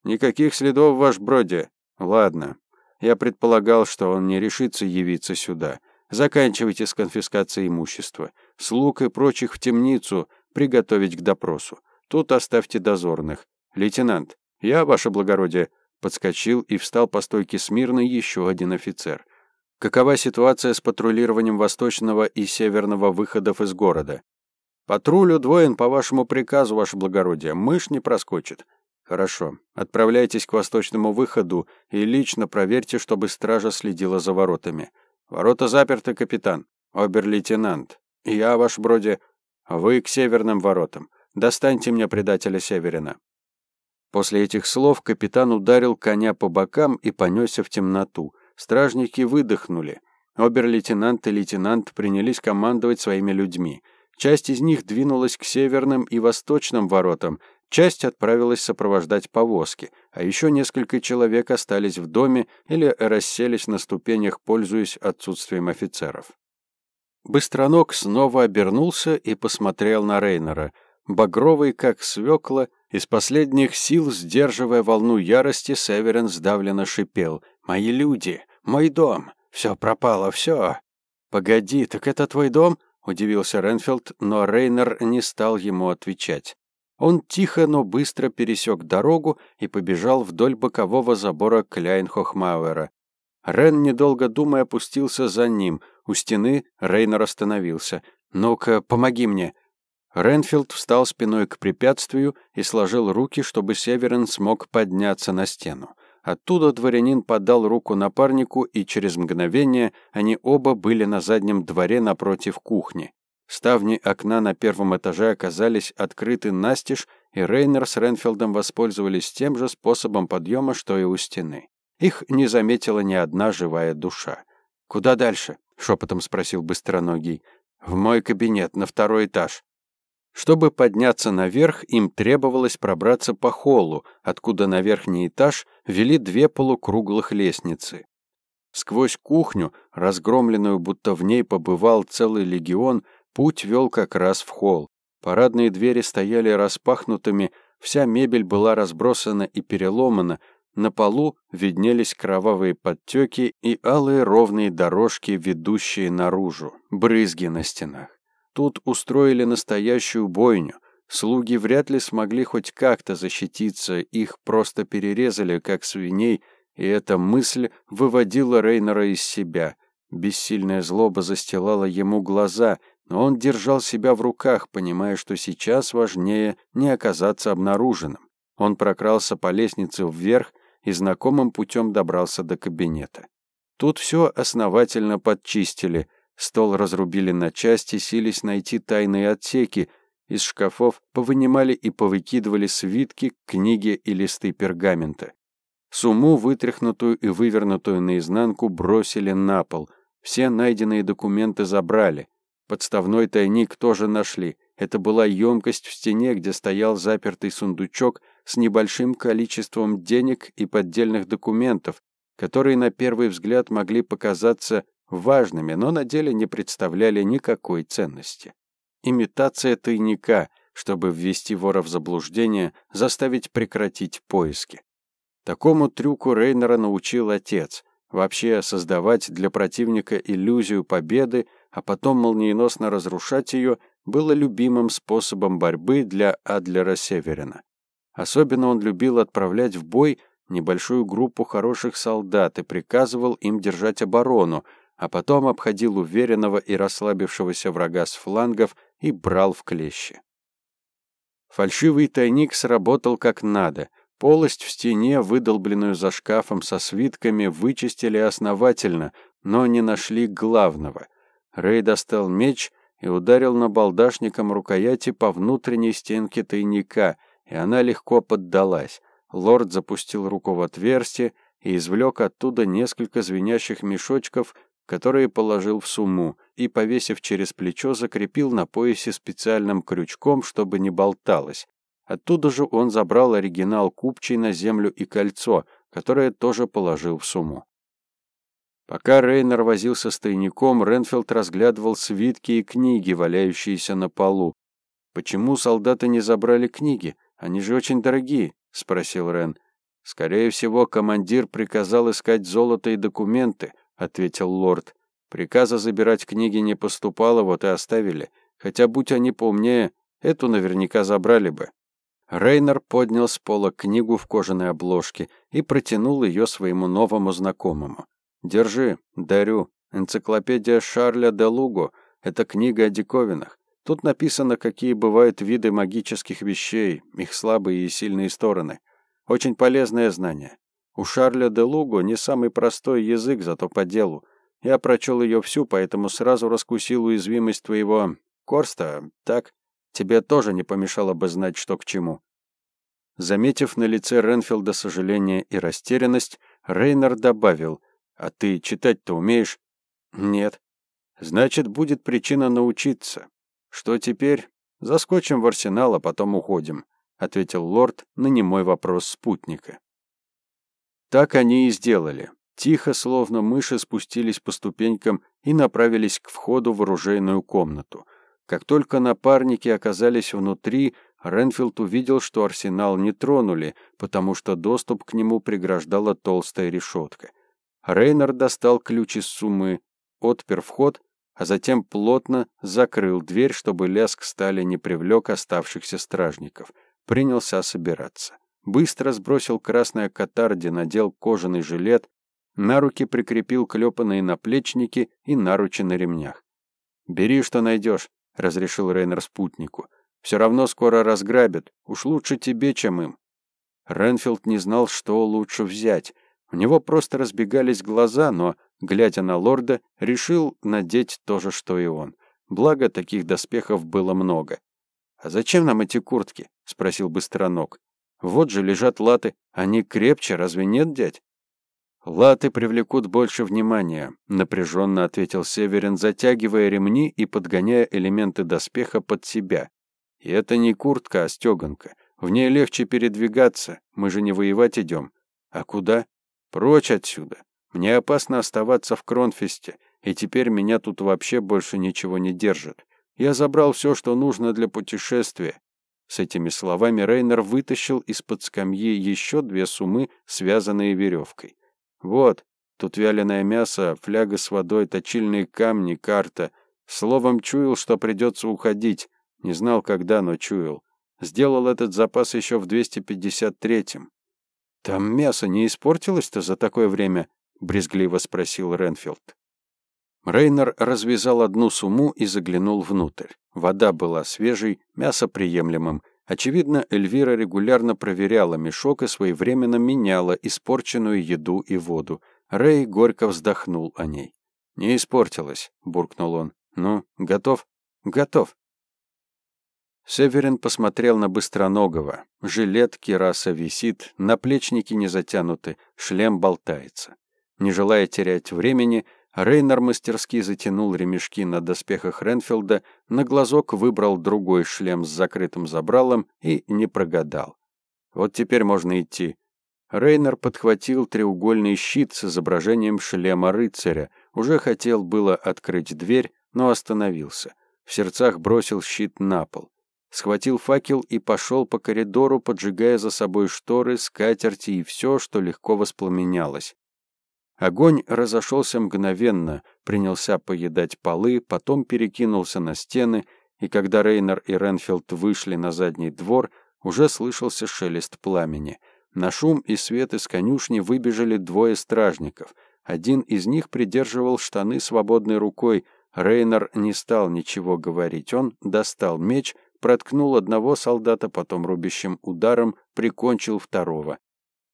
Никаких следов, ваш броди. Ладно. Я предполагал, что он не решится явиться сюда. Заканчивайте с конфискацией имущества. Слуг и прочих в темницу приготовить к допросу. Тут оставьте дозорных. Лейтенант, я, ваше благородие, подскочил и встал по стойке смирно еще один офицер. Какова ситуация с патрулированием восточного и северного выходов из города? Патруль удвоен по вашему приказу, ваше благородие. Мышь не проскочит. Хорошо. Отправляйтесь к восточному выходу и лично проверьте, чтобы стража следила за воротами. Ворота заперты, капитан. Обер-лейтенант. Я, ваш броди, вы к северным воротам. Достаньте мне предателя Северина. После этих слов капитан ударил коня по бокам и понесся в темноту. Стражники выдохнули. Обер-лейтенант и лейтенант принялись командовать своими людьми. Часть из них двинулась к северным и восточным воротам, часть отправилась сопровождать повозки, а еще несколько человек остались в доме или расселись на ступенях, пользуясь отсутствием офицеров. Быстроног снова обернулся и посмотрел на Рейнера. Багровый, как свекла, из последних сил, сдерживая волну ярости, Северин сдавленно шипел. «Мои люди! Мой дом! Все пропало, все!» «Погоди, так это твой дом?» — удивился Ренфилд, но Рейнер не стал ему отвечать. Он тихо, но быстро пересек дорогу и побежал вдоль бокового забора Кляйнхохмауэра. Рен, недолго думая, опустился за ним. У стены Рейнер остановился. «Ну-ка, помоги мне!» Ренфилд встал спиной к препятствию и сложил руки, чтобы Северин смог подняться на стену. Оттуда дворянин подал руку напарнику, и через мгновение они оба были на заднем дворе напротив кухни. Ставни окна на первом этаже оказались открыты настежь, и Рейнер с Ренфилдом воспользовались тем же способом подъема, что и у стены. Их не заметила ни одна живая душа. «Куда дальше?» — шепотом спросил Быстроногий. «В мой кабинет, на второй этаж». Чтобы подняться наверх, им требовалось пробраться по холлу, откуда на верхний этаж вели две полукруглых лестницы. Сквозь кухню, разгромленную, будто в ней побывал целый легион, путь вел как раз в холл. Парадные двери стояли распахнутыми, вся мебель была разбросана и переломана, на полу виднелись кровавые подтеки и алые ровные дорожки, ведущие наружу, брызги на стенах. Тут устроили настоящую бойню. Слуги вряд ли смогли хоть как-то защититься, их просто перерезали, как свиней, и эта мысль выводила Рейнера из себя. Бессильная злоба застилала ему глаза, но он держал себя в руках, понимая, что сейчас важнее не оказаться обнаруженным. Он прокрался по лестнице вверх и знакомым путем добрался до кабинета. Тут все основательно подчистили, Стол разрубили на части, сились найти тайные отсеки. Из шкафов повынимали и повыкидывали свитки, книги и листы пергамента. Сумму, вытряхнутую и вывернутую наизнанку, бросили на пол. Все найденные документы забрали. Подставной тайник тоже нашли. Это была емкость в стене, где стоял запертый сундучок с небольшим количеством денег и поддельных документов, которые на первый взгляд могли показаться важными, но на деле не представляли никакой ценности. Имитация тайника, чтобы ввести вора в заблуждение, заставить прекратить поиски. Такому трюку Рейнера научил отец. Вообще создавать для противника иллюзию победы, а потом молниеносно разрушать ее, было любимым способом борьбы для Адлера Северина. Особенно он любил отправлять в бой небольшую группу хороших солдат и приказывал им держать оборону, а потом обходил уверенного и расслабившегося врага с флангов и брал в клещи. Фальшивый тайник сработал как надо. Полость в стене, выдолбленную за шкафом со свитками, вычистили основательно, но не нашли главного. Рэй достал меч и ударил набалдашником рукояти по внутренней стенке тайника, и она легко поддалась. Лорд запустил руку в отверстие и извлек оттуда несколько звенящих мешочков которые положил в сумму и, повесив через плечо, закрепил на поясе специальным крючком, чтобы не болталось. Оттуда же он забрал оригинал купчей на землю и кольцо, которое тоже положил в сумму. Пока Рейнер возился с тайником, Ренфилд разглядывал свитки и книги, валяющиеся на полу. Почему солдаты не забрали книги? Они же очень дорогие, спросил Рен. Скорее всего, командир приказал искать золото и документы, ответил лорд. Приказа забирать книги не поступало, вот и оставили. Хотя, будь они поумнее, эту наверняка забрали бы. Рейнер поднял с пола книгу в кожаной обложке и протянул ее своему новому знакомому. «Держи, дарю. Энциклопедия Шарля де Луго. Это книга о диковинах. Тут написано, какие бывают виды магических вещей, их слабые и сильные стороны. Очень полезное знание. У Шарля де Луго не самый простой язык, зато по делу. Я прочел ее всю, поэтому сразу раскусил уязвимость твоего Корста, так? Тебе тоже не помешало бы знать, что к чему». Заметив на лице Ренфилда сожаление и растерянность, Рейнер добавил, «А ты читать-то умеешь?» «Нет». «Значит, будет причина научиться. Что теперь? Заскочим в арсенал, а потом уходим», — ответил лорд на немой вопрос спутника. Так они и сделали. Тихо, словно мыши, спустились по ступенькам и направились к входу в оружейную комнату. Как только напарники оказались внутри, Ренфилд увидел, что арсенал не тронули, потому что доступ к нему преграждала толстая решетка. Рейнер достал ключ из суммы, отпер вход, а затем плотно закрыл дверь, чтобы лязг стали не привлек оставшихся стражников. Принялся собираться. Быстро сбросил красное катарди, надел кожаный жилет, на руки прикрепил клепанные наплечники и наручи на ремнях. «Бери, что найдешь», — разрешил Рейнер спутнику. «Все равно скоро разграбят. Уж лучше тебе, чем им». Ренфилд не знал, что лучше взять. У него просто разбегались глаза, но, глядя на лорда, решил надеть то же, что и он. Благо, таких доспехов было много. «А зачем нам эти куртки?» — спросил Быстроног. «Вот же лежат латы. Они крепче, разве нет, дядь?» «Латы привлекут больше внимания», — напряженно ответил Северин, затягивая ремни и подгоняя элементы доспеха под себя. «И это не куртка, а стеганка. В ней легче передвигаться, мы же не воевать идем. А куда? Прочь отсюда. Мне опасно оставаться в Кронфесте, и теперь меня тут вообще больше ничего не держит. Я забрал все, что нужно для путешествия». С этими словами Рейнер вытащил из-под скамьи еще две сумы, связанные веревкой. Вот, тут вяленое мясо, фляга с водой, точильные камни, карта. Словом, чуял, что придется уходить. Не знал, когда, но чуял. Сделал этот запас еще в 253-м. «Там мясо не испортилось-то за такое время?» — брезгливо спросил Ренфилд. Рейнер развязал одну сумму и заглянул внутрь. Вода была свежей, мясо приемлемым — Очевидно, Эльвира регулярно проверяла мешок и своевременно меняла испорченную еду и воду. Рэй горько вздохнул о ней. «Не испортилась», — буркнул он. «Ну, готов?» «Готов». Северин посмотрел на Быстроногого. Жилет кираса висит, наплечники не затянуты, шлем болтается. Не желая терять времени, Рейнер мастерски затянул ремешки на доспехах Ренфилда, на глазок выбрал другой шлем с закрытым забралом и не прогадал. Вот теперь можно идти. Рейнер подхватил треугольный щит с изображением шлема рыцаря, уже хотел было открыть дверь, но остановился. В сердцах бросил щит на пол. Схватил факел и пошел по коридору, поджигая за собой шторы, скатерти и все, что легко воспламенялось. Огонь разошелся мгновенно, принялся поедать полы, потом перекинулся на стены, и когда Рейнер и Ренфилд вышли на задний двор, уже слышался шелест пламени. На шум и свет из конюшни выбежали двое стражников. Один из них придерживал штаны свободной рукой. Рейнер не стал ничего говорить. Он достал меч, проткнул одного солдата, потом рубящим ударом прикончил второго.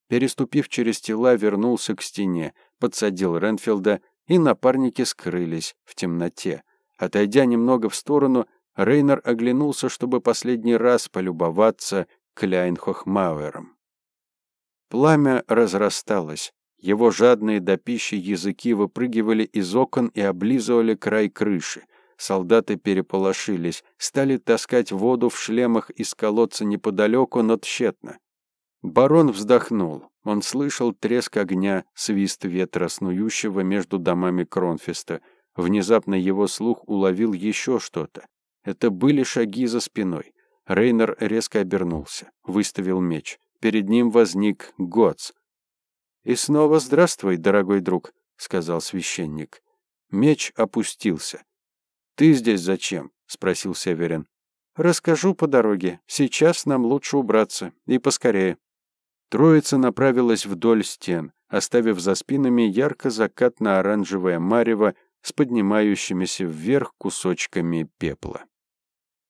Переступив через тела, вернулся к стене, подсадил Ренфилда, и напарники скрылись в темноте. Отойдя немного в сторону, Рейнер оглянулся, чтобы последний раз полюбоваться Кляйнхохмауэром. Пламя разрасталось. Его жадные до пищи языки выпрыгивали из окон и облизывали край крыши. Солдаты переполошились, стали таскать воду в шлемах из колодца неподалеку, но тщетно. Барон вздохнул. Он слышал треск огня, свист ветра, снующего между домами Кронфеста. Внезапно его слух уловил еще что-то. Это были шаги за спиной. Рейнер резко обернулся, выставил меч. Перед ним возник Гоц. «И снова здравствуй, дорогой друг», — сказал священник. Меч опустился. «Ты здесь зачем?» — спросил Северин. «Расскажу по дороге. Сейчас нам лучше убраться. И поскорее». Троица направилась вдоль стен, оставив за спинами ярко-закатно-оранжевое марево с поднимающимися вверх кусочками пепла.